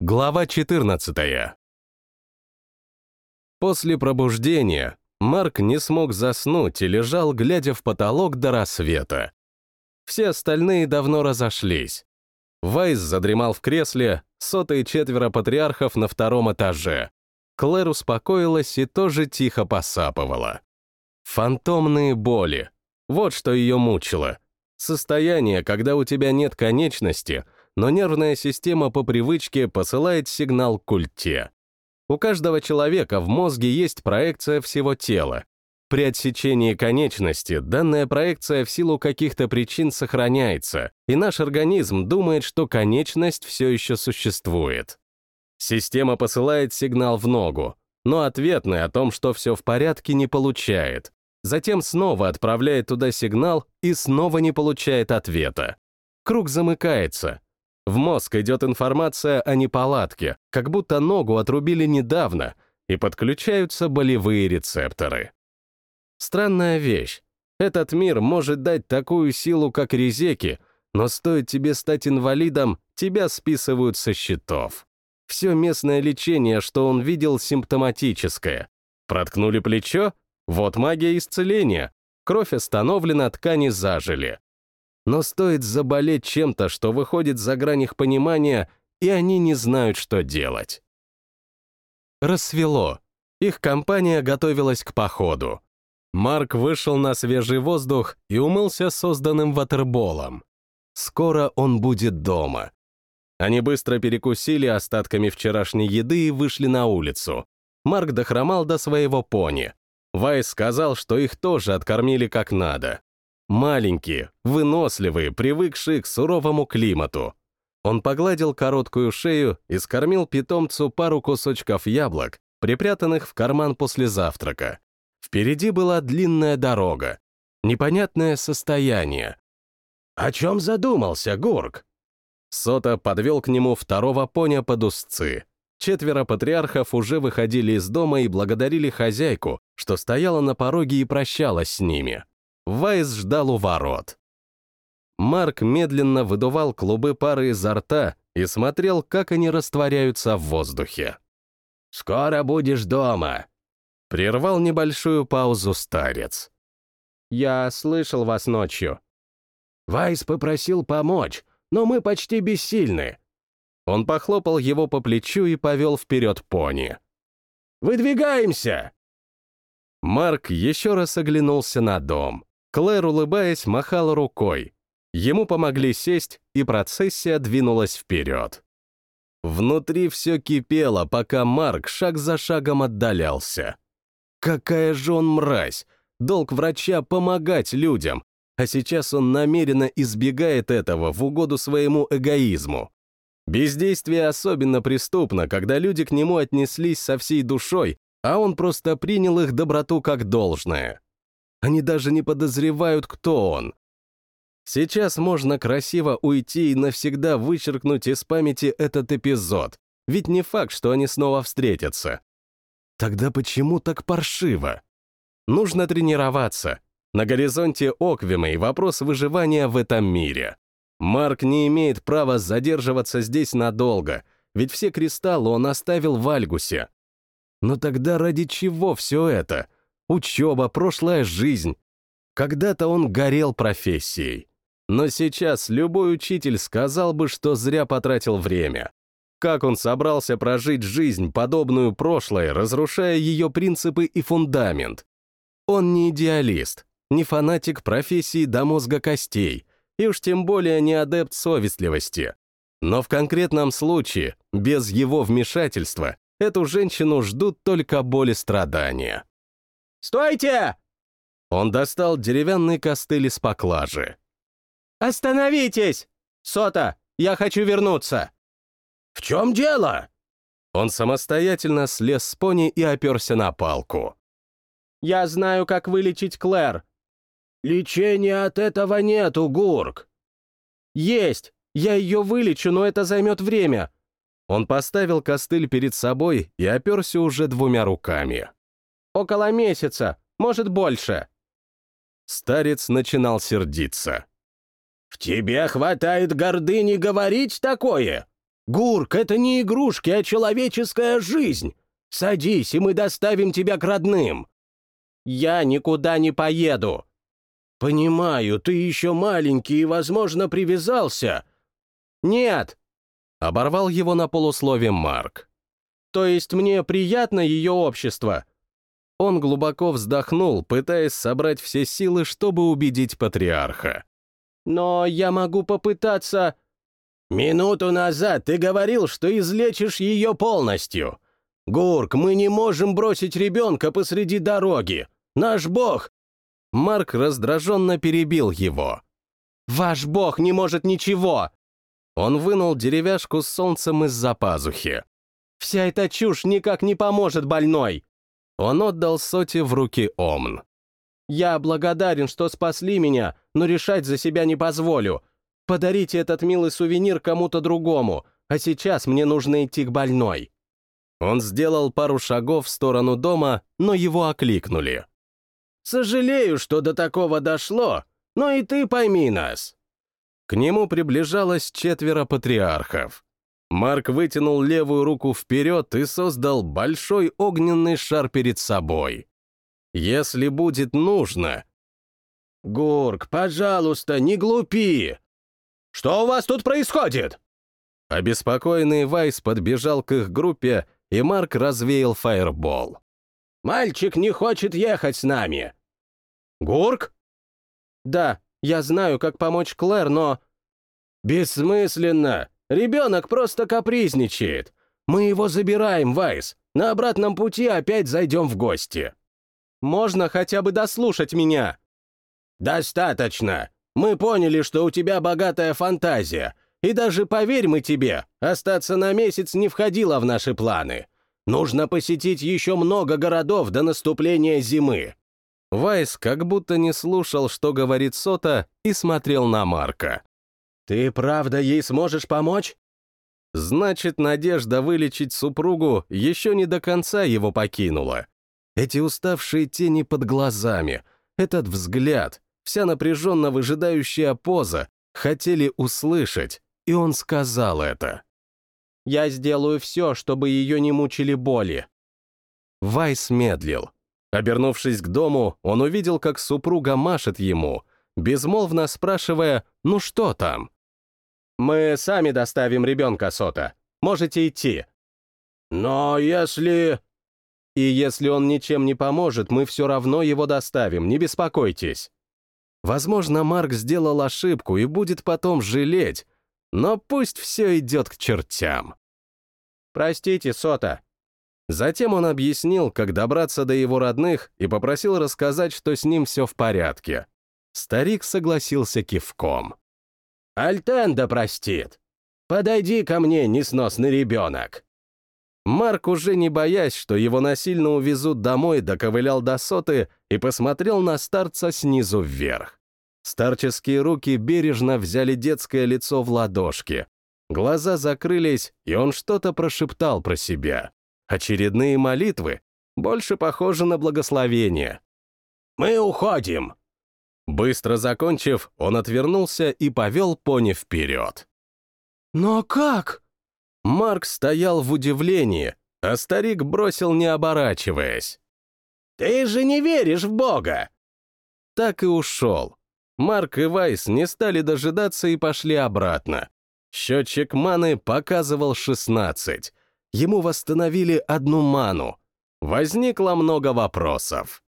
Глава 14. После пробуждения Марк не смог заснуть и лежал, глядя в потолок до рассвета. Все остальные давно разошлись. Вайс задремал в кресле, сотые четверо патриархов на втором этаже. Клэр успокоилась и тоже тихо посапывала. Фантомные боли. Вот что ее мучило. Состояние, когда у тебя нет конечности — но нервная система по привычке посылает сигнал к культе. У каждого человека в мозге есть проекция всего тела. При отсечении конечности данная проекция в силу каких-то причин сохраняется, и наш организм думает, что конечность все еще существует. Система посылает сигнал в ногу, но ответный о том, что все в порядке, не получает. Затем снова отправляет туда сигнал и снова не получает ответа. Круг замыкается, в мозг идет информация о неполадке, как будто ногу отрубили недавно, и подключаются болевые рецепторы. Странная вещь. Этот мир может дать такую силу, как резеки, но стоит тебе стать инвалидом, тебя списывают со счетов. Все местное лечение, что он видел, симптоматическое. Проткнули плечо? Вот магия исцеления. Кровь остановлена, ткани зажили но стоит заболеть чем-то, что выходит за грань их понимания, и они не знают, что делать. Рассвело. Их компания готовилась к походу. Марк вышел на свежий воздух и умылся созданным ватерболом. Скоро он будет дома. Они быстро перекусили остатками вчерашней еды и вышли на улицу. Марк дохромал до своего пони. Вайс сказал, что их тоже откормили как надо. Маленькие, выносливые, привыкшие к суровому климату. Он погладил короткую шею и скормил питомцу пару кусочков яблок, припрятанных в карман после завтрака. Впереди была длинная дорога. Непонятное состояние. «О чем задумался, Гурк?» Сота подвел к нему второго поня под узцы. Четверо патриархов уже выходили из дома и благодарили хозяйку, что стояла на пороге и прощалась с ними. Вайс ждал у ворот. Марк медленно выдувал клубы пары изо рта и смотрел, как они растворяются в воздухе. «Скоро будешь дома», — прервал небольшую паузу старец. «Я слышал вас ночью». Вайс попросил помочь, но мы почти бессильны. Он похлопал его по плечу и повел вперед пони. «Выдвигаемся!» Марк еще раз оглянулся на дом. Клэр, улыбаясь, махала рукой. Ему помогли сесть, и процессия двинулась вперед. Внутри все кипело, пока Марк шаг за шагом отдалялся. Какая же он мразь! Долг врача — помогать людям, а сейчас он намеренно избегает этого в угоду своему эгоизму. Бездействие особенно преступно, когда люди к нему отнеслись со всей душой, а он просто принял их доброту как должное. Они даже не подозревают, кто он. Сейчас можно красиво уйти и навсегда вычеркнуть из памяти этот эпизод, ведь не факт, что они снова встретятся. Тогда почему так паршиво? Нужно тренироваться. На горизонте Оквима и вопрос выживания в этом мире. Марк не имеет права задерживаться здесь надолго, ведь все кристаллы он оставил в Альгусе. Но тогда ради чего все это? Учеба, прошлая жизнь. Когда-то он горел профессией. Но сейчас любой учитель сказал бы, что зря потратил время. Как он собрался прожить жизнь, подобную прошлой, разрушая ее принципы и фундамент? Он не идеалист, не фанатик профессии до мозга костей, и уж тем более не адепт совестливости. Но в конкретном случае, без его вмешательства, эту женщину ждут только боли страдания. «Стойте!» Он достал деревянный костыль из поклажи. «Остановитесь! Сота, я хочу вернуться!» «В чем дело?» Он самостоятельно слез с пони и оперся на палку. «Я знаю, как вылечить Клэр». «Лечения от этого нету, Гурк». «Есть! Я ее вылечу, но это займет время». Он поставил костыль перед собой и оперся уже двумя руками. Около месяца, может, больше». Старец начинал сердиться. «В тебе хватает гордыни говорить такое? Гурк, это не игрушки, а человеческая жизнь. Садись, и мы доставим тебя к родным. Я никуда не поеду. Понимаю, ты еще маленький и, возможно, привязался. Нет. Оборвал его на полуслове Марк. То есть мне приятно ее общество. Он глубоко вздохнул, пытаясь собрать все силы, чтобы убедить патриарха. Но я могу попытаться... «Минуту назад ты говорил, что излечишь ее полностью. Гурк, мы не можем бросить ребенка посреди дороги. Наш бог...» Марк раздраженно перебил его. «Ваш бог не может ничего!» Он вынул деревяшку с солнцем из-за пазухи. «Вся эта чушь никак не поможет больной!» Он отдал Соте в руки Омн. «Я благодарен, что спасли меня, но решать за себя не позволю. Подарите этот милый сувенир кому-то другому, а сейчас мне нужно идти к больной». Он сделал пару шагов в сторону дома, но его окликнули. «Сожалею, что до такого дошло, но и ты пойми нас». К нему приближалось четверо патриархов. Марк вытянул левую руку вперед и создал большой огненный шар перед собой. Если будет нужно... «Гурк, пожалуйста, не глупи!» Что у вас тут происходит?» Обеспокоенный Вайс подбежал к их группе, и Марк развеял фаербол. «Мальчик не хочет ехать с нами!» «Гурк?» «Да, я знаю, как помочь Клэр, но...» «Бессмысленно! Ребенок просто капризничает! Мы его забираем, Вайс! На обратном пути опять зайдем в гости!» «Можно хотя бы дослушать меня?» «Достаточно! Мы поняли, что у тебя богатая фантазия, и даже, поверь мы тебе, остаться на месяц не входило в наши планы. Нужно посетить еще много городов до наступления зимы». Вайс как будто не слушал, что говорит Сота, и смотрел на Марка. «Ты правда ей сможешь помочь?» Значит, надежда вылечить супругу еще не до конца его покинула. Эти уставшие тени под глазами, этот взгляд, вся напряженно выжидающая поза, хотели услышать, и он сказал это. «Я сделаю все, чтобы ее не мучили боли». Вайс медлил. Обернувшись к дому, он увидел, как супруга машет ему, безмолвно спрашивая «Ну что там?». «Мы сами доставим ребенка, Сота. Можете идти». «Но если...» «И если он ничем не поможет, мы все равно его доставим, не беспокойтесь». Возможно, Марк сделал ошибку и будет потом жалеть, но пусть все идет к чертям. «Простите, Сота». Затем он объяснил, как добраться до его родных и попросил рассказать, что с ним все в порядке. Старик согласился кивком. «Альтенда простит. Подойди ко мне, несносный ребенок». Марк, уже не боясь, что его насильно увезут домой, доковылял до соты и посмотрел на старца снизу вверх. Старческие руки бережно взяли детское лицо в ладошки. Глаза закрылись, и он что-то прошептал про себя. Очередные молитвы, больше похожи на благословение. «Мы уходим!» Быстро закончив, он отвернулся и повел пони вперед. «Но как?» Марк стоял в удивлении, а старик бросил, не оборачиваясь. «Ты же не веришь в Бога!» Так и ушел. Марк и Вайс не стали дожидаться и пошли обратно. Счетчик маны показывал 16. Ему восстановили одну ману. Возникло много вопросов.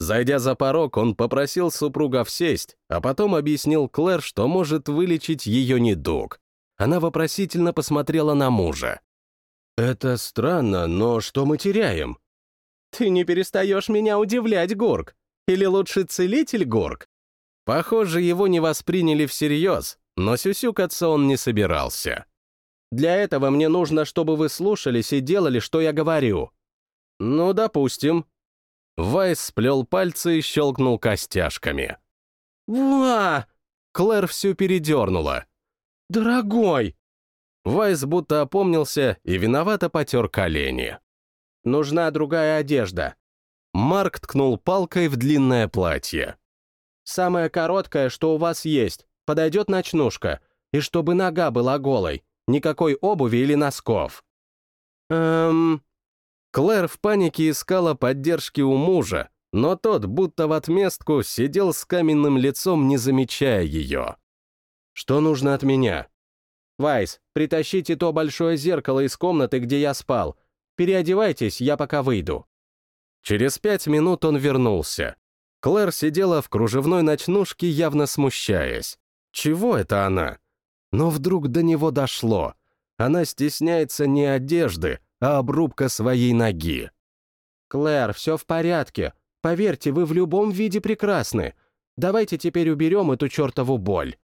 Зайдя за порог, он попросил супругов сесть, а потом объяснил Клэр, что может вылечить ее недуг. Она вопросительно посмотрела на мужа. «Это странно, но что мы теряем?» «Ты не перестаешь меня удивлять, Горг. Или лучше целитель Горг?» Похоже, его не восприняли всерьез, но сюсюкаться он не собирался. «Для этого мне нужно, чтобы вы слушались и делали, что я говорю». «Ну, допустим». Вайс сплел пальцы и щелкнул костяшками. «Ва!» Клэр всю передернула. «Дорогой!» Вайс будто опомнился и виновато потер колени. «Нужна другая одежда». Марк ткнул палкой в длинное платье. «Самое короткое, что у вас есть. Подойдет ночнушка. И чтобы нога была голой. Никакой обуви или носков. Эм... Клэр в панике искала поддержки у мужа, но тот, будто в отместку, сидел с каменным лицом, не замечая ее. «Что нужно от меня?» «Вайс, притащите то большое зеркало из комнаты, где я спал. Переодевайтесь, я пока выйду». Через пять минут он вернулся. Клэр сидела в кружевной ночнушке, явно смущаясь. Чего это она? Но вдруг до него дошло. Она стесняется не одежды, а обрубка своей ноги. «Клэр, все в порядке. Поверьте, вы в любом виде прекрасны. Давайте теперь уберем эту чертову боль».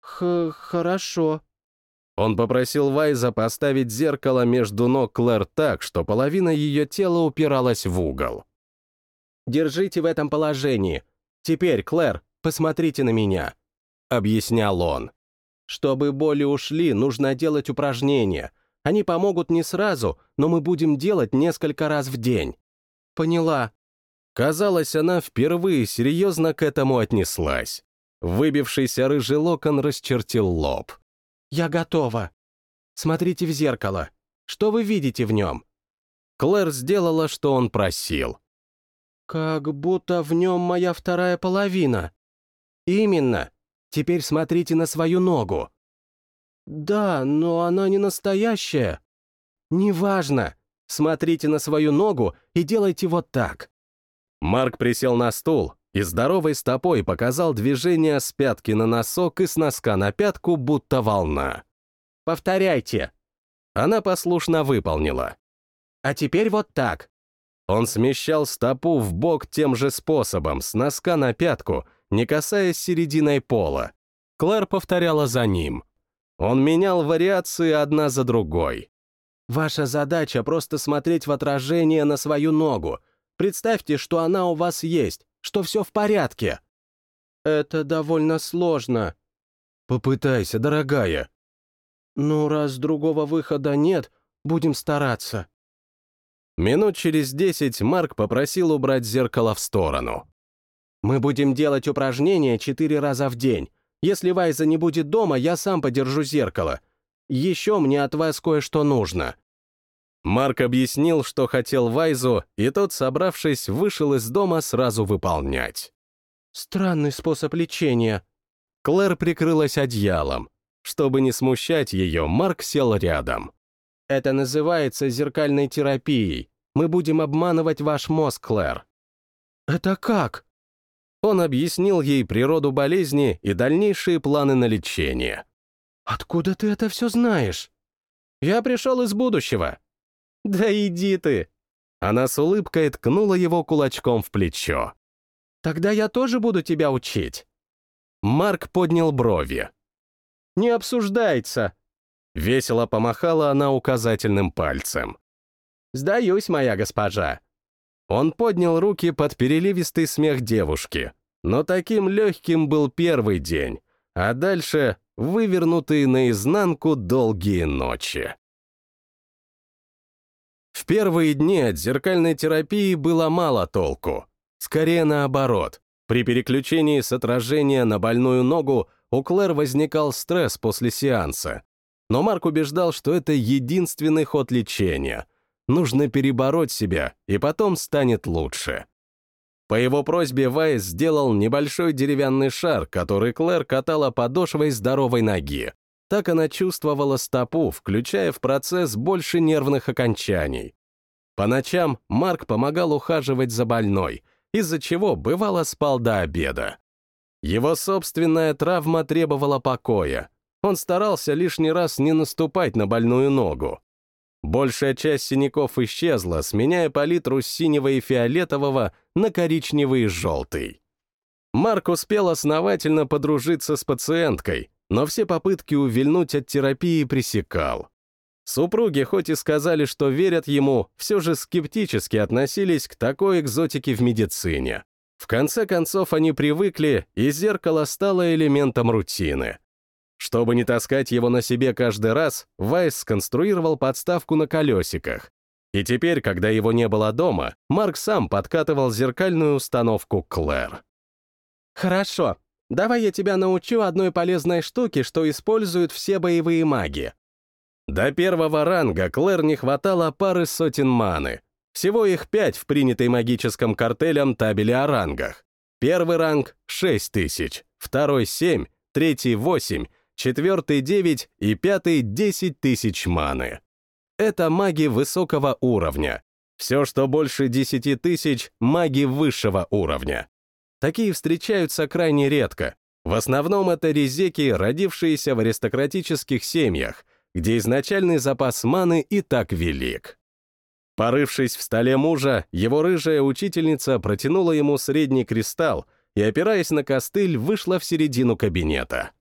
Х «Хорошо». Он попросил Вайза поставить зеркало между ног Клэр так, что половина ее тела упиралась в угол. «Держите в этом положении. Теперь, Клэр, посмотрите на меня», — объяснял он. «Чтобы боли ушли, нужно делать упражнения. Они помогут не сразу, но мы будем делать несколько раз в день». «Поняла». Казалось, она впервые серьезно к этому отнеслась. Выбившийся рыжий локон расчертил лоб. «Я готова. Смотрите в зеркало. Что вы видите в нем?» Клэр сделала, что он просил. «Как будто в нем моя вторая половина». «Именно. Теперь смотрите на свою ногу». «Да, но она не настоящая». «Неважно. Смотрите на свою ногу и делайте вот так». Марк присел на стул и здоровой стопой показал движение с пятки на носок и с носка на пятку, будто волна. «Повторяйте». Она послушно выполнила. «А теперь вот так». Он смещал стопу в бок тем же способом, с носка на пятку, не касаясь серединой пола. Клэр повторяла за ним. Он менял вариации одна за другой. «Ваша задача — просто смотреть в отражение на свою ногу. Представьте, что она у вас есть, что все в порядке». «Это довольно сложно». «Попытайся, дорогая». «Ну, раз другого выхода нет, будем стараться». Минут через десять Марк попросил убрать зеркало в сторону. «Мы будем делать упражнения четыре раза в день. Если Вайза не будет дома, я сам подержу зеркало. Еще мне от вас кое-что нужно». Марк объяснил, что хотел Вайзу, и тот, собравшись, вышел из дома сразу выполнять. «Странный способ лечения». Клэр прикрылась одеялом. Чтобы не смущать ее, Марк сел рядом. «Это называется зеркальной терапией. Мы будем обманывать ваш мозг, Клэр». «Это как?» Он объяснил ей природу болезни и дальнейшие планы на лечение. «Откуда ты это все знаешь?» «Я пришел из будущего». «Да иди ты!» Она с улыбкой ткнула его кулачком в плечо. «Тогда я тоже буду тебя учить». Марк поднял брови. «Не обсуждается!» Весело помахала она указательным пальцем. «Сдаюсь, моя госпожа». Он поднял руки под переливистый смех девушки. Но таким легким был первый день, а дальше вывернутые наизнанку долгие ночи. В первые дни от зеркальной терапии было мало толку. Скорее наоборот. При переключении с отражения на больную ногу у Клэр возникал стресс после сеанса. Но Марк убеждал, что это единственный ход лечения. Нужно перебороть себя, и потом станет лучше. По его просьбе Вайс сделал небольшой деревянный шар, который Клэр катала подошвой здоровой ноги. Так она чувствовала стопу, включая в процесс больше нервных окончаний. По ночам Марк помогал ухаживать за больной, из-за чего бывало спал до обеда. Его собственная травма требовала покоя. Он старался лишний раз не наступать на больную ногу. Большая часть синяков исчезла, сменяя палитру с синего и фиолетового на коричневый и желтый. Марк успел основательно подружиться с пациенткой, но все попытки увильнуть от терапии пресекал. Супруги хоть и сказали, что верят ему, все же скептически относились к такой экзотике в медицине. В конце концов они привыкли, и зеркало стало элементом рутины. Чтобы не таскать его на себе каждый раз, Вайс сконструировал подставку на колесиках. И теперь, когда его не было дома, Марк сам подкатывал зеркальную установку Клэр. «Хорошо, давай я тебя научу одной полезной штуке, что используют все боевые маги. До первого ранга Клэр не хватало пары сотен маны. Всего их пять в принятой магическим картелем табеле о рангах. Первый ранг — 6 тысяч, второй — 7, третий — 8, четвертый — 9 и пятый — 10 тысяч маны. Это маги высокого уровня. Все, что больше 10 тысяч — маги высшего уровня. Такие встречаются крайне редко. В основном это резеки, родившиеся в аристократических семьях, где изначальный запас маны и так велик. Порывшись в столе мужа, его рыжая учительница протянула ему средний кристалл и, опираясь на костыль, вышла в середину кабинета.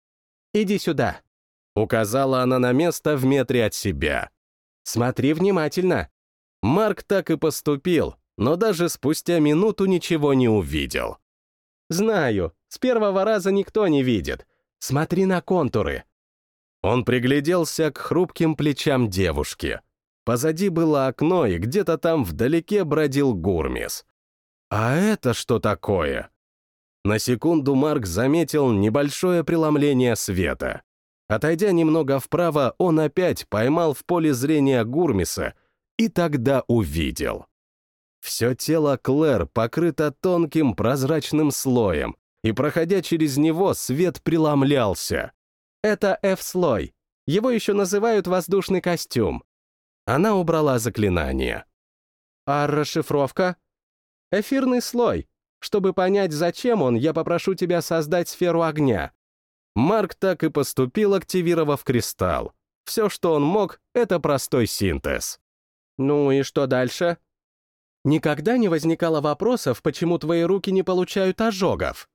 «Иди сюда», — указала она на место в метре от себя. «Смотри внимательно». Марк так и поступил, но даже спустя минуту ничего не увидел. «Знаю, с первого раза никто не видит. Смотри на контуры». Он пригляделся к хрупким плечам девушки. Позади было окно, и где-то там вдалеке бродил Гурмис. А это что такое? На секунду Марк заметил небольшое преломление света. Отойдя немного вправо, он опять поймал в поле зрения Гурмиса и тогда увидел. Все тело Клэр покрыто тонким прозрачным слоем, и, проходя через него, свет преломлялся. Это F-слой. Его еще называют воздушный костюм. Она убрала заклинание. А расшифровка? Эфирный слой. Чтобы понять, зачем он, я попрошу тебя создать сферу огня. Марк так и поступил, активировав кристалл. Все, что он мог, это простой синтез. Ну и что дальше? Никогда не возникало вопросов, почему твои руки не получают ожогов.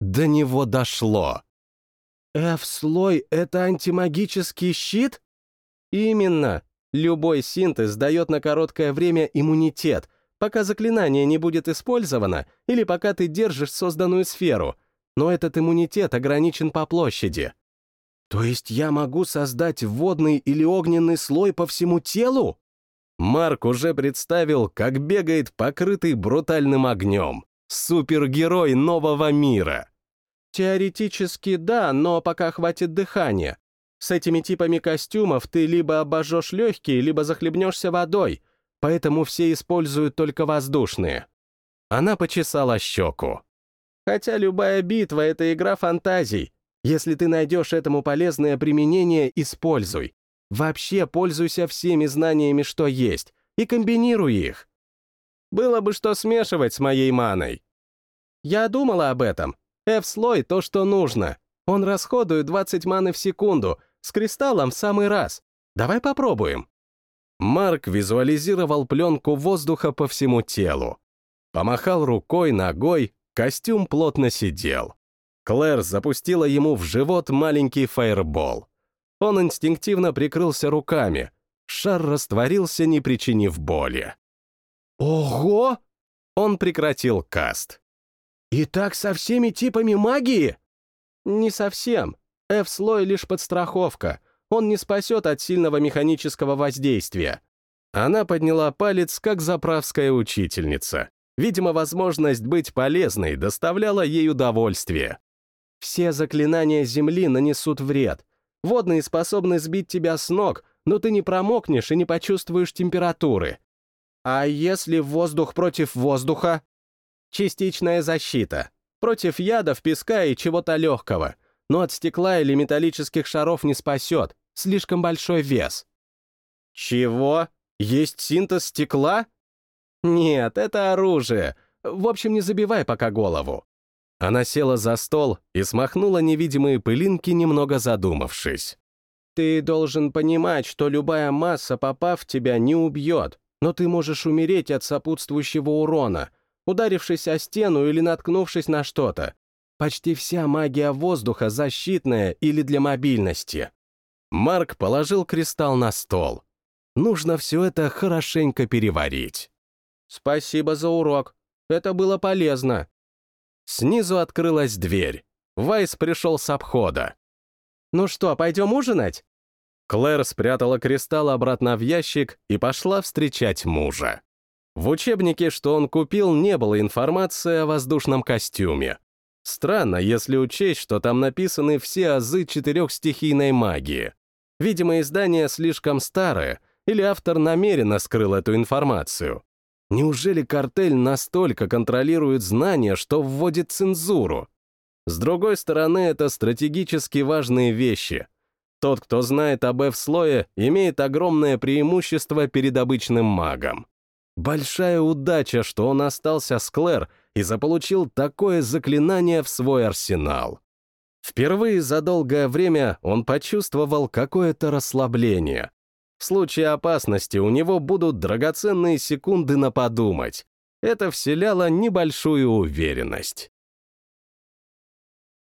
До него дошло. F-слой — это антимагический щит? Именно. Любой синтез дает на короткое время иммунитет, пока заклинание не будет использовано или пока ты держишь созданную сферу, но этот иммунитет ограничен по площади. То есть я могу создать водный или огненный слой по всему телу? Марк уже представил, как бегает покрытый брутальным огнем. Супергерой нового мира. Теоретически да, но пока хватит дыхания. С этими типами костюмов ты либо обожжешь легкие, либо захлебнешься водой, поэтому все используют только воздушные. Она почесала щеку. Хотя любая битва — это игра фантазий. Если ты найдешь этому полезное применение, используй. Вообще пользуйся всеми знаниями, что есть, и комбинируй их. Было бы что смешивать с моей маной. Я думала об этом. F-слой — то, что нужно. Он расходует 20 маны в секунду, с кристаллом в самый раз. Давай попробуем». Марк визуализировал пленку воздуха по всему телу. Помахал рукой, ногой, костюм плотно сидел. Клэр запустила ему в живот маленький фаербол. Он инстинктивно прикрылся руками. Шар растворился, не причинив боли. «Ого!» Он прекратил каст. «И так со всеми типами магии?» «Не совсем. F-слой лишь подстраховка. Он не спасет от сильного механического воздействия». Она подняла палец, как заправская учительница. Видимо, возможность быть полезной доставляла ей удовольствие. «Все заклинания Земли нанесут вред. Водные способны сбить тебя с ног, но ты не промокнешь и не почувствуешь температуры. А если воздух против воздуха? Частичная защита. Против ядов, песка и чего-то легкого но от стекла или металлических шаров не спасет, слишком большой вес. Чего? Есть синтез стекла? Нет, это оружие. В общем, не забивай пока голову. Она села за стол и смахнула невидимые пылинки, немного задумавшись. Ты должен понимать, что любая масса, попав в тебя, не убьет, но ты можешь умереть от сопутствующего урона, ударившись о стену или наткнувшись на что-то. Почти вся магия воздуха защитная или для мобильности. Марк положил кристалл на стол. Нужно все это хорошенько переварить. Спасибо за урок. Это было полезно. Снизу открылась дверь. Вайс пришел с обхода. «Ну что, пойдем ужинать?» Клэр спрятала кристалл обратно в ящик и пошла встречать мужа. В учебнике, что он купил, не было информации о воздушном костюме. Странно, если учесть, что там написаны все азы четырехстихийной магии. Видимо, издание слишком старое, или автор намеренно скрыл эту информацию. Неужели картель настолько контролирует знания, что вводит цензуру? С другой стороны, это стратегически важные вещи. Тот, кто знает об F-слое, имеет огромное преимущество перед обычным магом. Большая удача, что он остался с Клэр и заполучил такое заклинание в свой арсенал. Впервые за долгое время он почувствовал какое-то расслабление. В случае опасности у него будут драгоценные секунды на подумать. Это вселяло небольшую уверенность.